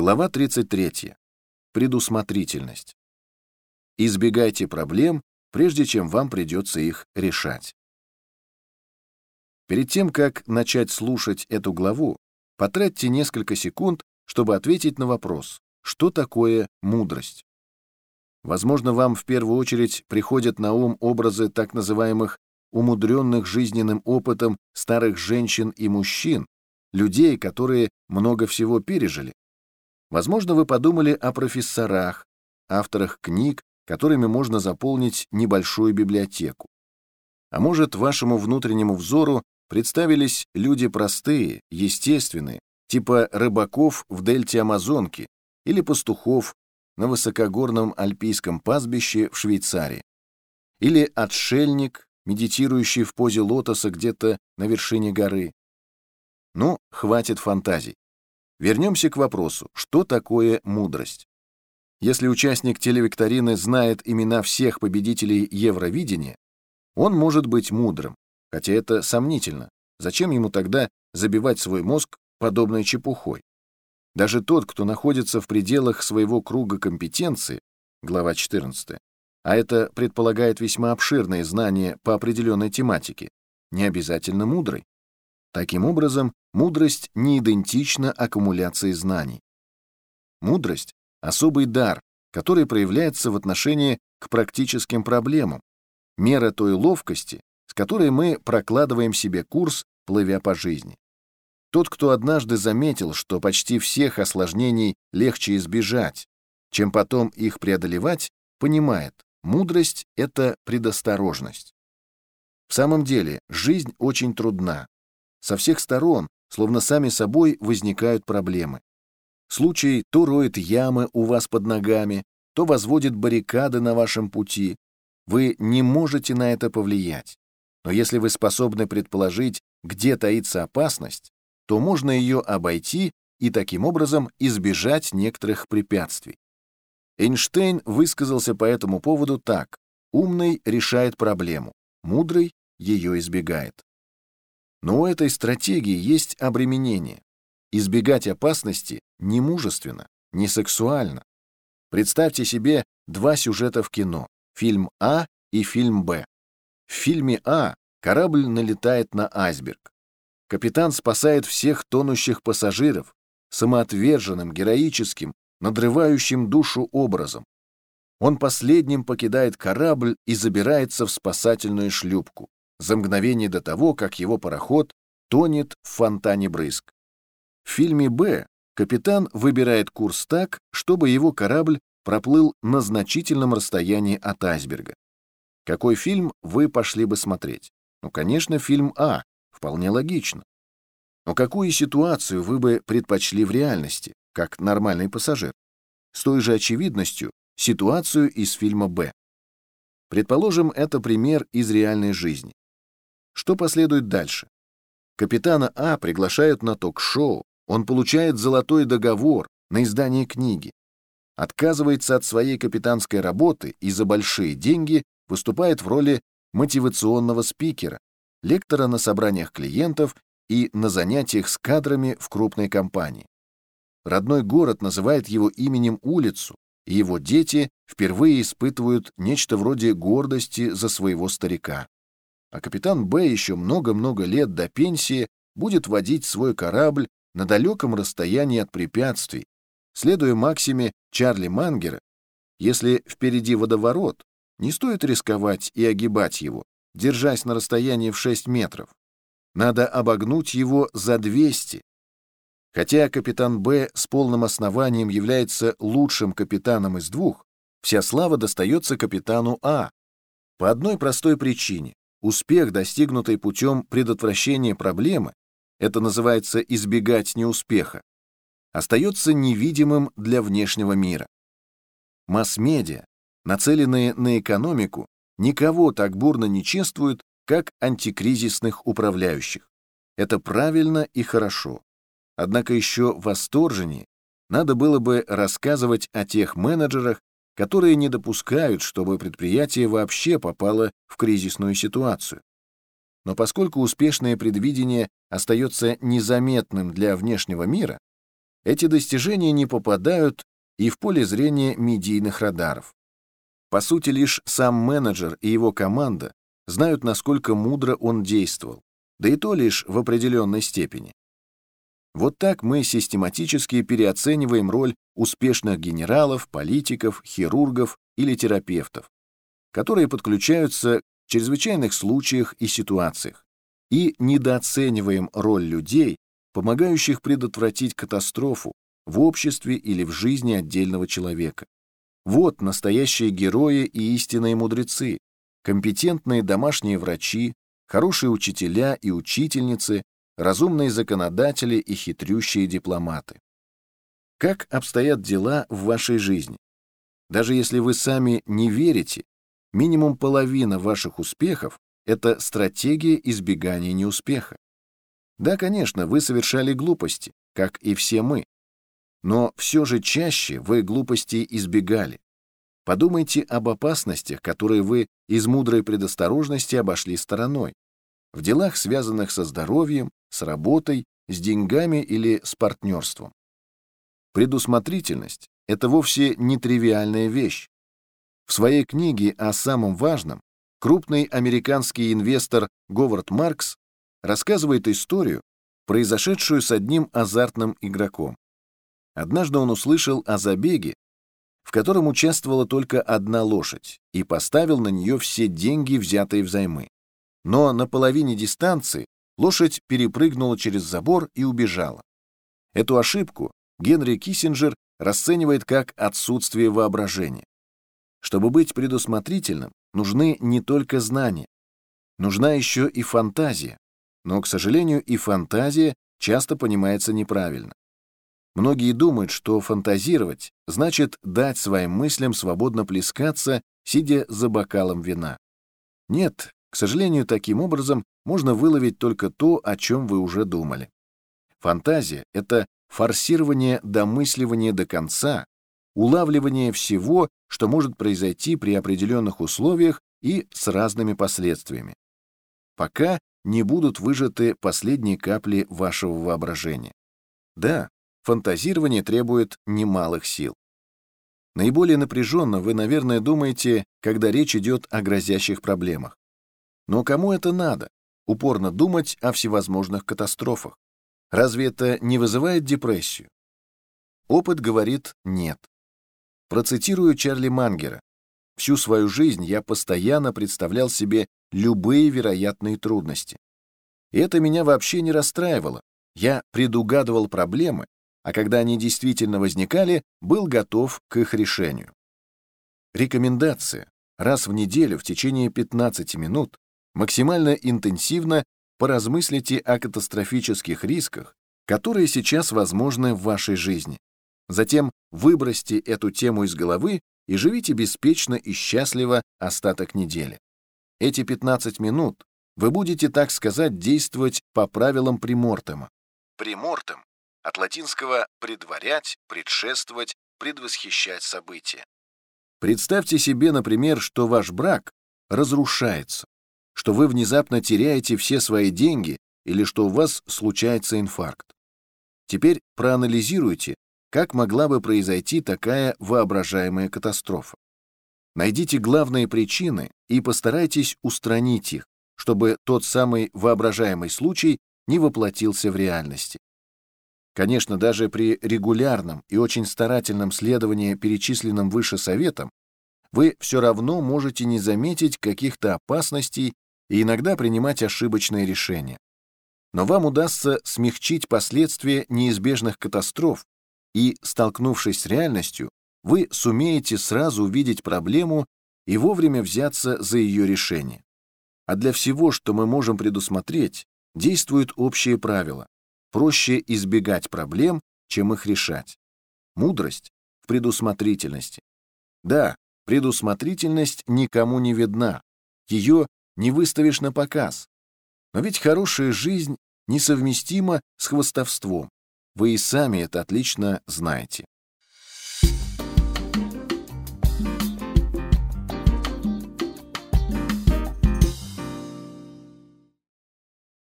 Глава 33. Предусмотрительность. Избегайте проблем, прежде чем вам придется их решать. Перед тем, как начать слушать эту главу, потратьте несколько секунд, чтобы ответить на вопрос, что такое мудрость. Возможно, вам в первую очередь приходят на ум образы так называемых умудренных жизненным опытом старых женщин и мужчин, людей, которые много всего пережили, Возможно, вы подумали о профессорах, авторах книг, которыми можно заполнить небольшую библиотеку. А может, вашему внутреннему взору представились люди простые, естественные, типа рыбаков в дельте Амазонки или пастухов на высокогорном альпийском пастбище в Швейцарии. Или отшельник, медитирующий в позе лотоса где-то на вершине горы. Ну, хватит фантазий. Вернемся к вопросу, что такое мудрость? Если участник телевикторины знает имена всех победителей Евровидения, он может быть мудрым, хотя это сомнительно. Зачем ему тогда забивать свой мозг подобной чепухой? Даже тот, кто находится в пределах своего круга компетенции, глава 14, а это предполагает весьма обширные знания по определенной тематике, не обязательно мудрый. Таким образом, мудрость не идентична аккумуляции знаний. Мудрость — особый дар, который проявляется в отношении к практическим проблемам, мера той ловкости, с которой мы прокладываем себе курс, плывя по жизни. Тот, кто однажды заметил, что почти всех осложнений легче избежать, чем потом их преодолевать, понимает, мудрость — это предосторожность. В самом деле, жизнь очень трудна, со всех сторон, словно сами собой, возникают проблемы. Случай то роет ямы у вас под ногами, то возводит баррикады на вашем пути. Вы не можете на это повлиять. Но если вы способны предположить, где таится опасность, то можно ее обойти и таким образом избежать некоторых препятствий. Эйнштейн высказался по этому поводу так. Умный решает проблему, мудрый ее избегает. Но у этой стратегии есть обременение. Избегать опасности не мужественно, не сексуально. Представьте себе два сюжета в кино — фильм А и фильм Б. В фильме А корабль налетает на айсберг. Капитан спасает всех тонущих пассажиров самоотверженным, героическим, надрывающим душу образом. Он последним покидает корабль и забирается в спасательную шлюпку за мгновение до того, как его пароход тонет в фонтане брызг. В фильме «Б» капитан выбирает курс так, чтобы его корабль проплыл на значительном расстоянии от айсберга. Какой фильм вы пошли бы смотреть? Ну, конечно, фильм А, вполне логично. Но какую ситуацию вы бы предпочли в реальности, как нормальный пассажир? С той же очевидностью ситуацию из фильма «Б». Предположим, это пример из реальной жизни. Что последует дальше? Капитана А приглашают на ток-шоу, он получает золотой договор на издание книги, отказывается от своей капитанской работы и за большие деньги выступает в роли мотивационного спикера, лектора на собраниях клиентов и на занятиях с кадрами в крупной компании. Родной город называет его именем улицу, и его дети впервые испытывают нечто вроде гордости за своего старика а капитан Б еще много-много лет до пенсии будет водить свой корабль на далеком расстоянии от препятствий, следуя максиме Чарли Мангера, если впереди водоворот, не стоит рисковать и огибать его, держась на расстоянии в 6 метров. Надо обогнуть его за 200. Хотя капитан Б с полным основанием является лучшим капитаном из двух, вся слава достается капитану А. По одной простой причине. Успех, достигнутый путем предотвращения проблемы, это называется избегать неуспеха, остается невидимым для внешнего мира. Масс-медиа, нацеленные на экономику, никого так бурно не чествуют, как антикризисных управляющих. Это правильно и хорошо. Однако еще восторженнее надо было бы рассказывать о тех менеджерах, которые не допускают, чтобы предприятие вообще попало в кризисную ситуацию. Но поскольку успешное предвидение остается незаметным для внешнего мира, эти достижения не попадают и в поле зрения медийных радаров. По сути, лишь сам менеджер и его команда знают, насколько мудро он действовал, да и то лишь в определенной степени. Вот так мы систематически переоцениваем роль успешных генералов, политиков, хирургов или терапевтов, которые подключаются в чрезвычайных случаях и ситуациях, и недооцениваем роль людей, помогающих предотвратить катастрофу в обществе или в жизни отдельного человека. Вот настоящие герои и истинные мудрецы, компетентные домашние врачи, хорошие учителя и учительницы, разумные законодатели и хитрющие дипломаты. Как обстоят дела в вашей жизни? Даже если вы сами не верите, минимум половина ваших успехов — это стратегия избегания неуспеха. Да, конечно, вы совершали глупости, как и все мы. Но все же чаще вы глупостей избегали. Подумайте об опасностях, которые вы из мудрой предосторожности обошли стороной. В делах, связанных со здоровьем, с работой, с деньгами или с партнерством. Предусмотрительность — это вовсе не тривиальная вещь. В своей книге о самом важном крупный американский инвестор Говард Маркс рассказывает историю, произошедшую с одним азартным игроком. Однажды он услышал о забеге, в котором участвовала только одна лошадь, и поставил на нее все деньги, взятые взаймы. Но на половине дистанции лошадь перепрыгнула через забор и убежала. Эту ошибку Генри Киссинджер расценивает как отсутствие воображения. Чтобы быть предусмотрительным, нужны не только знания, нужна еще и фантазия, но, к сожалению, и фантазия часто понимается неправильно. Многие думают, что фантазировать значит дать своим мыслям свободно плескаться, сидя за бокалом вина. Нет, к сожалению, таким образом можно выловить только то, о чем вы уже думали. Фантазия — это форсирование домысливания до конца, улавливание всего, что может произойти при определенных условиях и с разными последствиями. Пока не будут выжаты последние капли вашего воображения. Да, фантазирование требует немалых сил. Наиболее напряженно вы, наверное, думаете, когда речь идет о грозящих проблемах. Но кому это надо? Упорно думать о всевозможных катастрофах. Разве это не вызывает депрессию? Опыт говорит «нет». Процитирую Чарли Мангера. Всю свою жизнь я постоянно представлял себе любые вероятные трудности. И это меня вообще не расстраивало. Я предугадывал проблемы, а когда они действительно возникали, был готов к их решению. Рекомендация. Раз в неделю в течение 15 минут максимально интенсивно поразмыслите о катастрофических рисках, которые сейчас возможны в вашей жизни. Затем выбросьте эту тему из головы и живите беспечно и счастливо остаток недели. Эти 15 минут вы будете, так сказать, действовать по правилам примортема. Примортем от латинского «предварять», «предшествовать», «предвосхищать события». Представьте себе, например, что ваш брак разрушается, что вы внезапно теряете все свои деньги или что у вас случается инфаркт. Теперь проанализируйте, как могла бы произойти такая воображаемая катастрофа. Найдите главные причины и постарайтесь устранить их, чтобы тот самый воображаемый случай не воплотился в реальности. Конечно, даже при регулярном и очень старательном следовании перечисленным выше советам вы все равно можете не заметить каких-то опасностей и иногда принимать ошибочные решения. Но вам удастся смягчить последствия неизбежных катастроф, и, столкнувшись с реальностью, вы сумеете сразу увидеть проблему и вовремя взяться за ее решение. А для всего, что мы можем предусмотреть, действуют общие правила. Проще избегать проблем, чем их решать. Мудрость в предусмотрительности. Да, предусмотрительность никому не видна, ее не выставишь на показ. Но ведь хорошая жизнь несовместима с хвостовством. Вы и сами это отлично знаете.